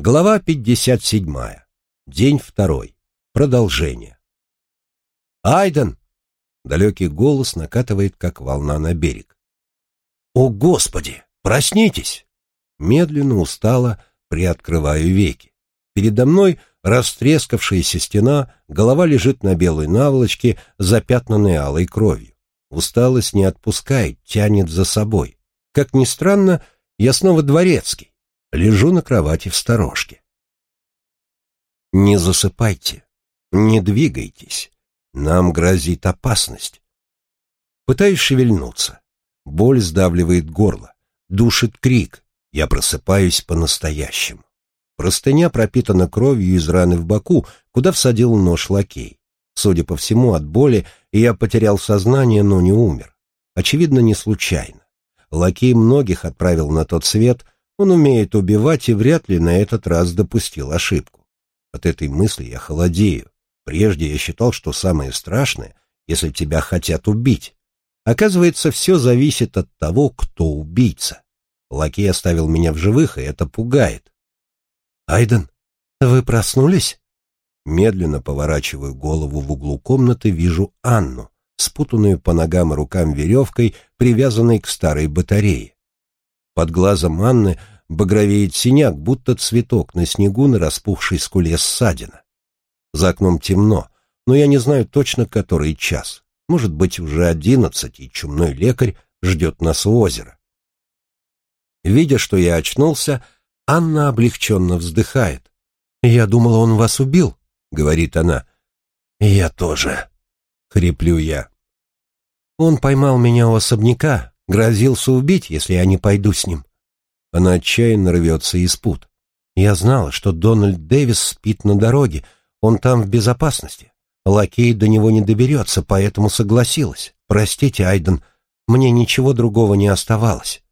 Глава 57. День второй. Продолжение. «Айден!» — далекий голос накатывает, как волна на берег. «О, Господи! Проснитесь!» Медленно, устало приоткрываю веки. Передо мной растрескавшаяся стена, голова лежит на белой наволочке, запятнанной алой кровью. Усталость не отпускает, тянет за собой. Как ни странно, я снова дворецкий Лежу на кровати в сторожке. Не засыпайте, не двигайтесь. Нам грозит опасность. Пытаюсь шевельнуться. Боль сдавливает горло. Душит крик. Я просыпаюсь по-настоящему. Простыня пропитана кровью из раны в боку, куда всадил нож лакей. Судя по всему, от боли я потерял сознание, но не умер. Очевидно, не случайно. Лакей многих отправил на тот свет — он умеет убивать и вряд ли на этот раз допустил ошибку. От этой мысли я холодею. Прежде я считал, что самое страшное, если тебя хотят убить. Оказывается, все зависит от того, кто убийца. Лакей оставил меня в живых, и это пугает. «Айден, вы проснулись?» Медленно поворачиваю голову в углу комнаты, вижу Анну, спутанную по ногам и рукам веревкой, привязанной к старой батарее. Под глазом Анны багровеет синяк, будто цветок на снегу на распухшей скуле ссадина. За окном темно, но я не знаю точно, который час. Может быть, уже одиннадцать, и чумной лекарь ждет нас у озера. Видя, что я очнулся, Анна облегченно вздыхает. «Я думала, он вас убил», — говорит она. «Я тоже», — хриплю я. «Он поймал меня у особняка, Грозился убить, если я не пойду с ним. Она отчаянно рвется из пут. Я знала, что Дональд Дэвис спит на дороге, он там в безопасности. Лакей до него не доберется, поэтому согласилась. Простите, Айден, мне ничего другого не оставалось.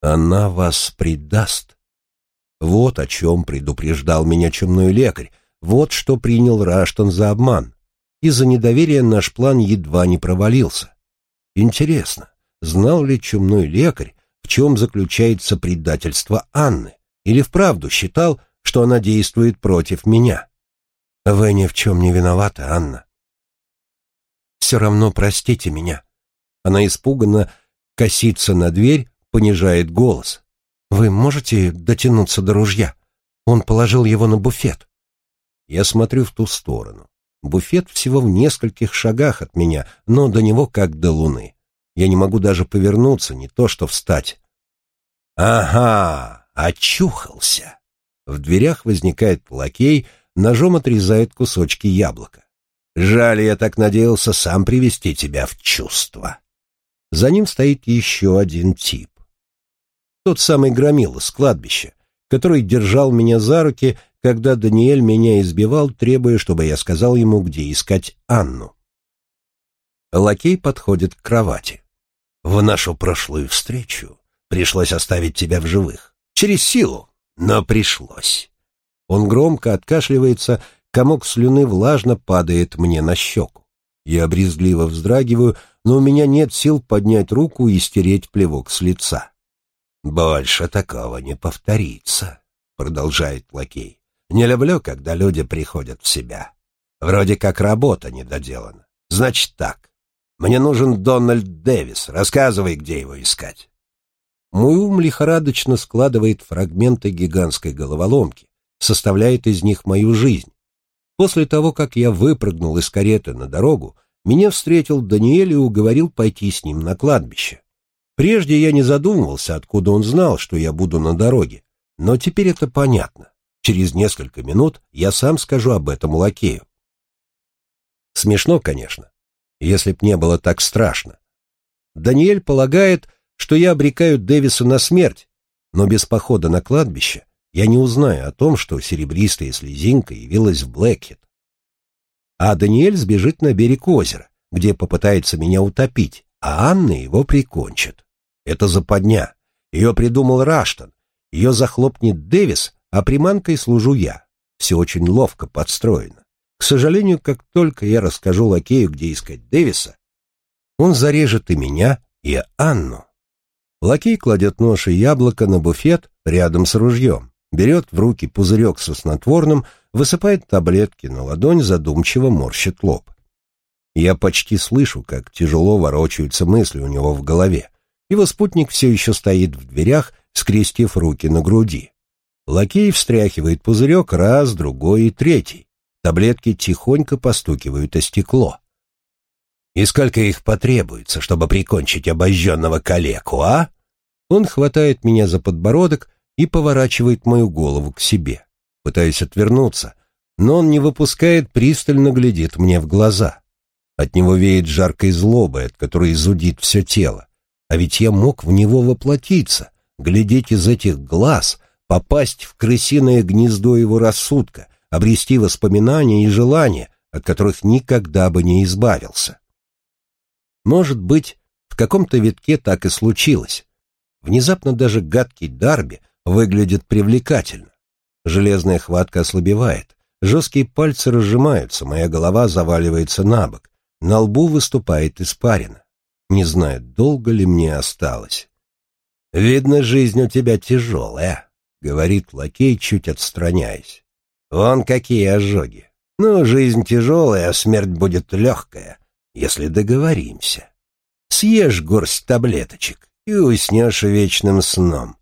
Она вас предаст. Вот о чем предупреждал меня чумной лекарь, вот что принял Раштон за обман. Из-за недоверия наш план едва не провалился. Интересно, знал ли чумной лекарь, в чем заключается предательство Анны, или вправду считал, что она действует против меня. Вы ни в чем не виноваты, Анна. Все равно простите меня. Она испуганно косится на дверь, понижает голос. Вы можете дотянуться до ружья? Он положил его на буфет. Я смотрю в ту сторону. Буфет всего в нескольких шагах от меня, но до него как до луны. Я не могу даже повернуться, не то что встать. «Ага, очухался!» В дверях возникает лакей, ножом отрезает кусочки яблока. «Жаль, я так надеялся сам привести тебя в чувство». За ним стоит еще один тип. Тот самый громила с кладбища, который держал меня за руки, когда Даниэль меня избивал, требуя, чтобы я сказал ему, где искать Анну. Лакей подходит к кровати. В нашу прошлую встречу пришлось оставить тебя в живых. Через силу, но пришлось. Он громко откашливается, комок слюны влажно падает мне на щеку. Я обрезгливо вздрагиваю, но у меня нет сил поднять руку и стереть плевок с лица. «Больше такого не повторится», — продолжает лакей. «Не люблю, когда люди приходят в себя. Вроде как работа недоделана. Значит так, мне нужен Дональд Дэвис. Рассказывай, где его искать. Мой ум лихорадочно складывает фрагменты гигантской головоломки, составляет из них мою жизнь. После того, как я выпрыгнул из кареты на дорогу, меня встретил Даниэль и уговорил пойти с ним на кладбище. Прежде я не задумывался, откуда он знал, что я буду на дороге, но теперь это понятно. Через несколько минут я сам скажу об этом лакею. Смешно, конечно, если б не было так страшно. Даниэль полагает, что я обрекаю Дэвиса на смерть, но без похода на кладбище я не узнаю о том, что серебристая слезинка явилась в Блэкхед. А Даниэль сбежит на берег озера, где попытается меня утопить, а Анна его прикончит. Это западня. Ее придумал Раштон. Ее захлопнет Дэвис, а приманкой служу я. Все очень ловко подстроено. К сожалению, как только я расскажу лакею, где искать Дэвиса, он зарежет и меня, и Анну. Лакей кладет нож и яблоко на буфет рядом с ружьем, берет в руки пузырек со снотворным, высыпает таблетки на ладонь, задумчиво морщит лоб. Я почти слышу, как тяжело ворочаются мысли у него в голове. Его спутник все еще стоит в дверях, скрестив руки на груди. Лакей встряхивает пузырек раз, другой и третий. Таблетки тихонько постукивают о стекло. «И сколько их потребуется, чтобы прикончить обожженного калеку, а?» Он хватает меня за подбородок и поворачивает мою голову к себе. Пытаюсь отвернуться, но он не выпускает, пристально глядит мне в глаза. От него веет жаркой злобой, от которой зудит все тело. А ведь я мог в него воплотиться, глядеть из этих глаз, попасть в крысиное гнездо его рассудка, обрести воспоминания и желания, от которых никогда бы не избавился. Может быть, в каком-то витке так и случилось. Внезапно даже гадкий Дарби выглядит привлекательно. Железная хватка ослабевает, жесткие пальцы разжимаются, моя голова заваливается на бок, на лбу выступает испарина. Не знаю, долго ли мне осталось. «Видно, жизнь у тебя тяжелая», — говорит лакей, чуть отстраняясь. «Вон какие ожоги. Ну, жизнь тяжелая, а смерть будет легкая, если договоримся. Съешь горсть таблеточек и уснешь вечным сном.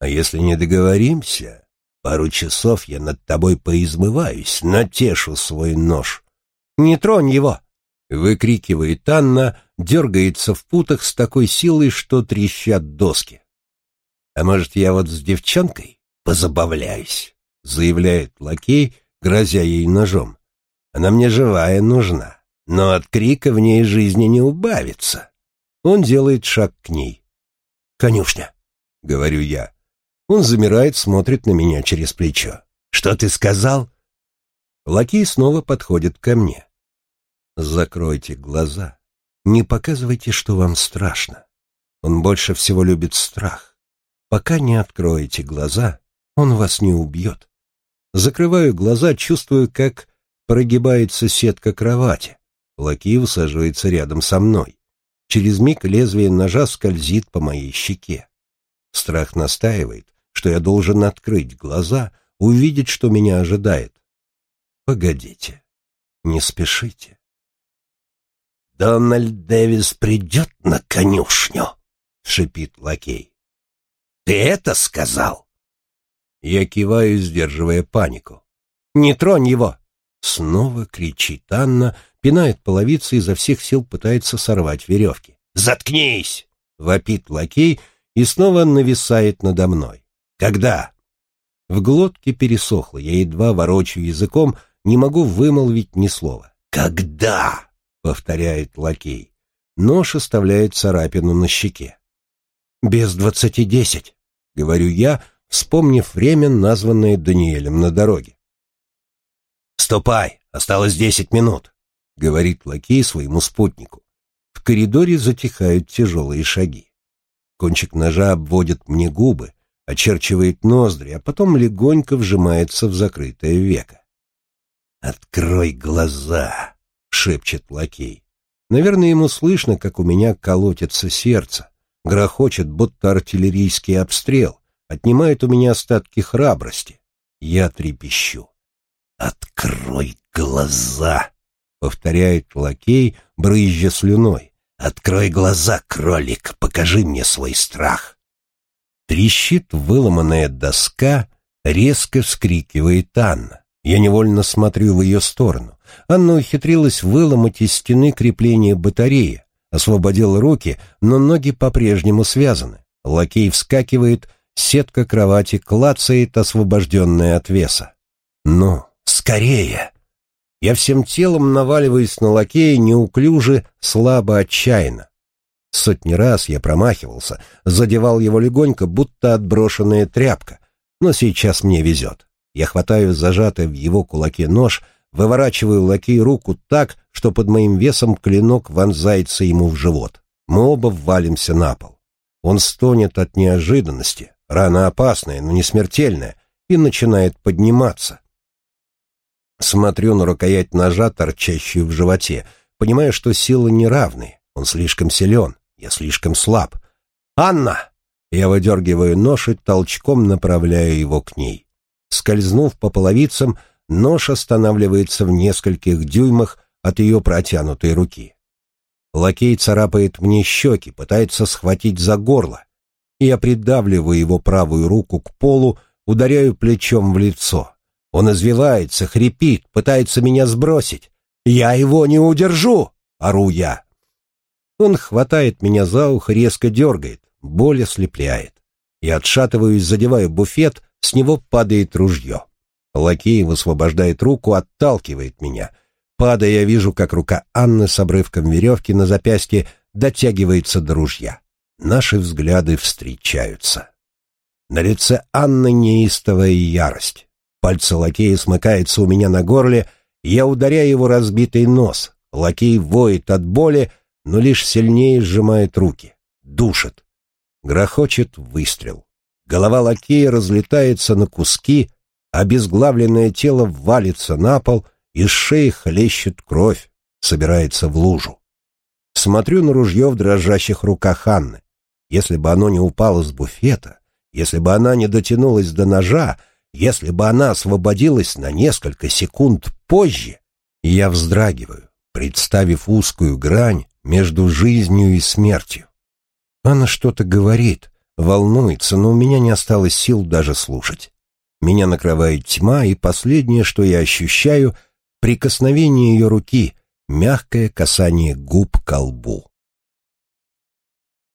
А если не договоримся, пару часов я над тобой поизмываюсь, натешу свой нож. Не тронь его!» Выкрикивает Анна, дергается в путах с такой силой, что трещат доски. «А может, я вот с девчонкой позабавляюсь?» Заявляет лакей, грозя ей ножом. «Она мне живая нужна, но от крика в ней жизни не убавится». Он делает шаг к ней. «Конюшня», — говорю я. Он замирает, смотрит на меня через плечо. «Что ты сказал?» Лакей снова подходит ко мне. Закройте глаза. Не показывайте, что вам страшно. Он больше всего любит страх. Пока не откроете глаза, он вас не убьет. Закрываю глаза, чувствую, как прогибается сетка кровати. Лаки усаживается рядом со мной. Через миг лезвие ножа скользит по моей щеке. Страх настаивает, что я должен открыть глаза, увидеть, что меня ожидает. Погодите, не спешите. «Дональд Дэвис придет на конюшню?» — шипит лакей. «Ты это сказал?» Я киваю, сдерживая панику. «Не тронь его!» Снова кричит Анна, пинает половицы и изо всех сил пытается сорвать веревки. «Заткнись!» — вопит лакей и снова нависает надо мной. «Когда?» В глотке пересохло, я едва ворочаю языком, не могу вымолвить ни слова. «Когда?» повторяет лакей. Нож оставляет царапину на щеке. «Без двадцати десять», — говорю я, вспомнив время, названное Даниэлем на дороге. «Ступай, осталось десять минут», — говорит лакей своему спутнику. В коридоре затихают тяжелые шаги. Кончик ножа обводит мне губы, очерчивает ноздри, а потом легонько вжимается в закрытое веко. «Открой глаза!» шепчет лакей. Наверное, ему слышно, как у меня колотится сердце, грохочет, будто артиллерийский обстрел, отнимает у меня остатки храбрости. Я трепещу. «Открой глаза!» — повторяет лакей, брызжа слюной. «Открой глаза, кролик, покажи мне свой страх!» Трещит выломанная доска, резко вскрикивает Анна. Я невольно смотрю в ее сторону. Анна ухитрилась выломать из стены крепление батареи, освободила руки, но ноги по-прежнему связаны. Лакей вскакивает, сетка кровати клацает, освобожденная от веса. «Ну, скорее!» Я всем телом наваливаюсь на лакея неуклюже, слабо, отчаянно. Сотни раз я промахивался, задевал его легонько, будто отброшенная тряпка, но сейчас мне везет. Я хватаю зажатый в его кулаке нож, выворачиваю лакей руку так, что под моим весом клинок вонзается ему в живот. Мы оба ввалимся на пол. Он стонет от неожиданности, рана опасная, но не смертельная, и начинает подниматься. Смотрю на рукоять ножа, торчащую в животе, понимая, что силы неравные. Он слишком силен, я слишком слаб. «Анна!» Я выдергиваю нож и толчком направляю его к ней. Скользнув по половицам, нож останавливается в нескольких дюймах от ее протянутой руки. Лакей царапает мне щеки, пытается схватить за горло. Я придавливаю его правую руку к полу, ударяю плечом в лицо. Он извивается, хрипит, пытается меня сбросить. «Я его не удержу!» — ору я. Он хватает меня за ухо, резко дергает, боль ослепляет. Я отшатываюсь, задеваю буфет, с него падает ружье. Лакей высвобождает руку, отталкивает меня. Падая, я вижу, как рука Анны с обрывком веревки на запястье дотягивается до ружья. Наши взгляды встречаются. На лице Анны неистовая ярость. Пальцы лакея смыкаются у меня на горле, я ударяю его разбитый нос. Лакей воет от боли, но лишь сильнее сжимает руки. Душит. Грохочет выстрел. Голова лакея разлетается на куски, обезглавленное тело валится на пол, из шеи хлещет кровь, собирается в лужу. Смотрю на ружье в дрожащих руках Анны. Если бы оно не упало с буфета, если бы она не дотянулась до ножа, если бы она освободилась на несколько секунд позже, я вздрагиваю, представив узкую грань между жизнью и смертью. Она что-то говорит, волнуется, но у меня не осталось сил даже слушать. Меня накрывает тьма, и последнее, что я ощущаю, прикосновение ее руки, мягкое касание губ к колбу.